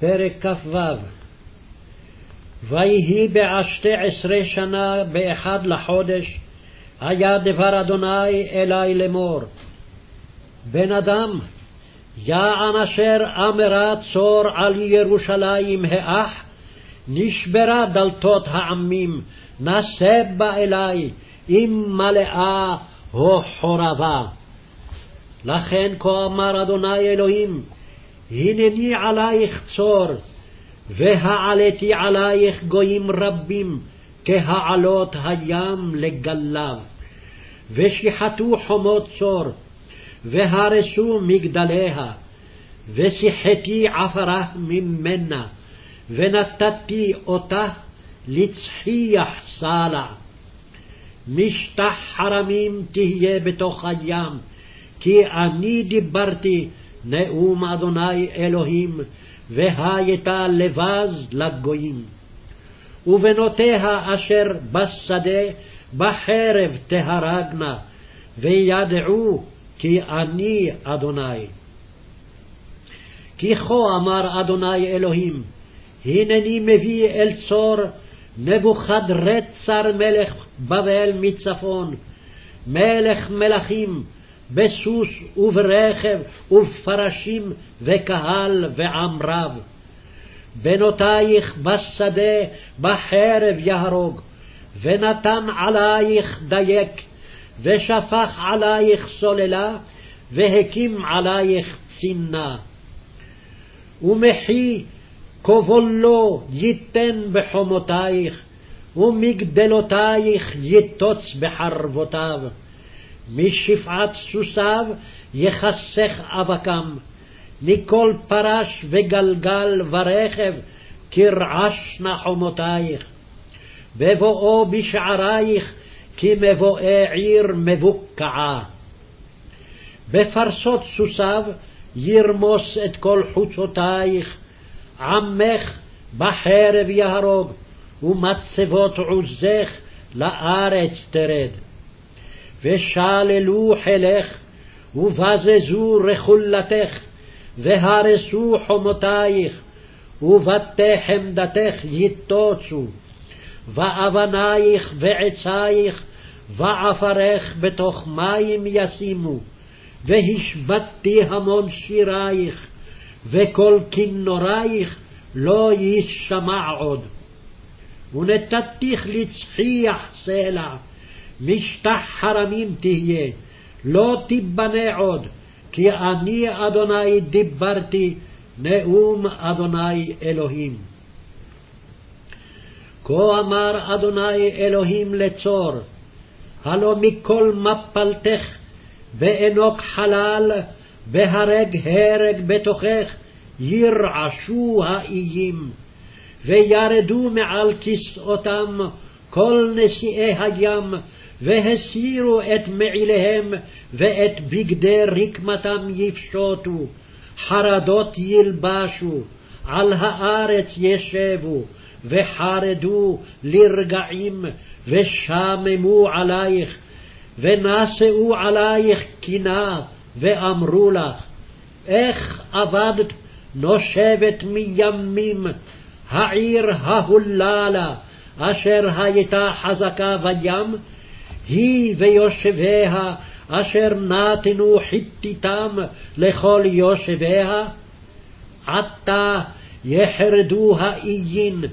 פרק כ"ו ויהי בעשתי עשרה שנה באחד לחודש, היה דבר אדוני אלי לאמור. בן אדם, יען אשר אמרה צור על ירושלים האח, נשברה דלתות העמים, נשא בה אלי, אם מלאה הו חורבה. לכן כה אמר אדוני אלוהים, הנני עלייך צור, והעליתי עלייך גויים רבים, כהעלות הים לגליו. ושיחתו חומות צור, והרסו מגדליה, ושיחתי עפרה ממנה, ונתתי אותה לצחיח סלע. משטח חרמים תהיה בתוך הים, כי אני דיברתי נאום אדוני אלוהים, והייתה לבז לגויים. ובנותיה אשר בשדה בחרב תהרגנה, וידעו כי אני אדוני. כי כה אמר אדוני אלוהים, הנני מביא אל צור נבוכדרצר מלך בבל מצפון, מלך מלכים, בסוס וברכב ובפרשים וקהל ועם רב. בנותייך בשדה בחרב יהרוג, ונתן עלייך דייק, ושפך עלייך סוללה, והקים עלייך צינה. ומחי כבולו ייתן בחומותייך, ומגדלותייך יטוץ בחרבותיו. משפעת סוסיו יכסך אבקם, מכל פרש וגלגל ורכב כרעשנה חומותייך. בבואו בשערייך כמבואי עיר מבוקעה. בפרסות סוסיו ירמוס את כל חוצותייך, עמך בחרב יהרוג, ומצבות עוזך לארץ תרד. ושללו חילך, ובזזו רכולתך, והרסו חומותייך, ובתי חמדתך יטוצו, ואבנייך ועצייך, ועפרך בתוך מים ישימו, והשבתתי המון שירייך, וכל כינורייך לא יישמע עוד. ונתתיך לצחיח סלע, משטח חרמים תהיה, לא תיבנה עוד, כי אני אדוני דיברתי, נאום אדוני אלוהים. כה אמר אדוני אלוהים לצור, הלא מכל מפלתך, באנוק חלל, בהרג הרג בתוכך, ירעשו האיים, וירדו מעל כסאותם כל נשיאי הים, והסירו את מעיליהם, ואת בגדי רקמתם יפשוטו, חרדות ילבשו, על הארץ ישבו, וחרדו לרגעים, ושממו עלייך, ונשאו עלייך קינה, ואמרו לך, איך אבדת נושבת מימים, העיר ההוללה, אשר הייתה חזקה בים, היא ויושביה, אשר נתנו חיתיתם לכל יושביה? עתה יחרדו האיים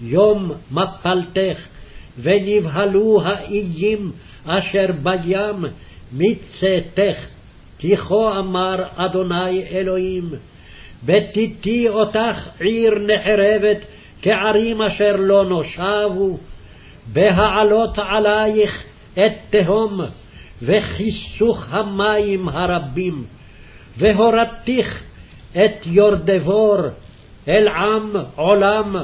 יום מפלתך, ונבהלו האיים אשר בים מצאתך, כי כה אמר אדוני אלוהים, בתיתי אותך עיר נחרבת כערים אשר לא נושבו, בהעלות עלייך את תהום, וכיסוך המים הרבים, והורדתיך את יורדבור אל עם עולם,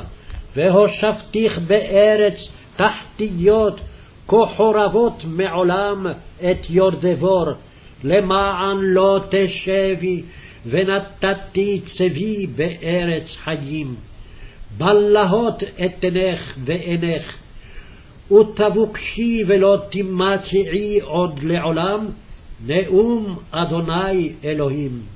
והושבתיך בארץ תחתיות, כחורבות מעולם את יורדבור, למען לא תשבי, ונתתי צבי בארץ חיים. בלהות אתנך ועינך, ותבוקשי ולא תמצעי עוד לעולם, נאום אדוני אלוהים.